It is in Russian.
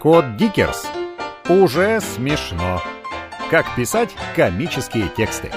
Код Дикерс. Уже смешно. Как писать комические тексты.